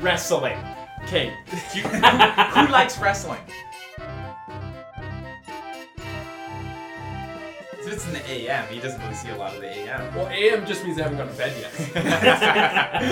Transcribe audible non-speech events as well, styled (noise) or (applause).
Wrestling. Okay. (laughs) you- who, who likes wrestling? If it's in the AM, he doesn't really see a lot of the AM. Well, AM just means they haven't gone to bed yet. (laughs) (laughs)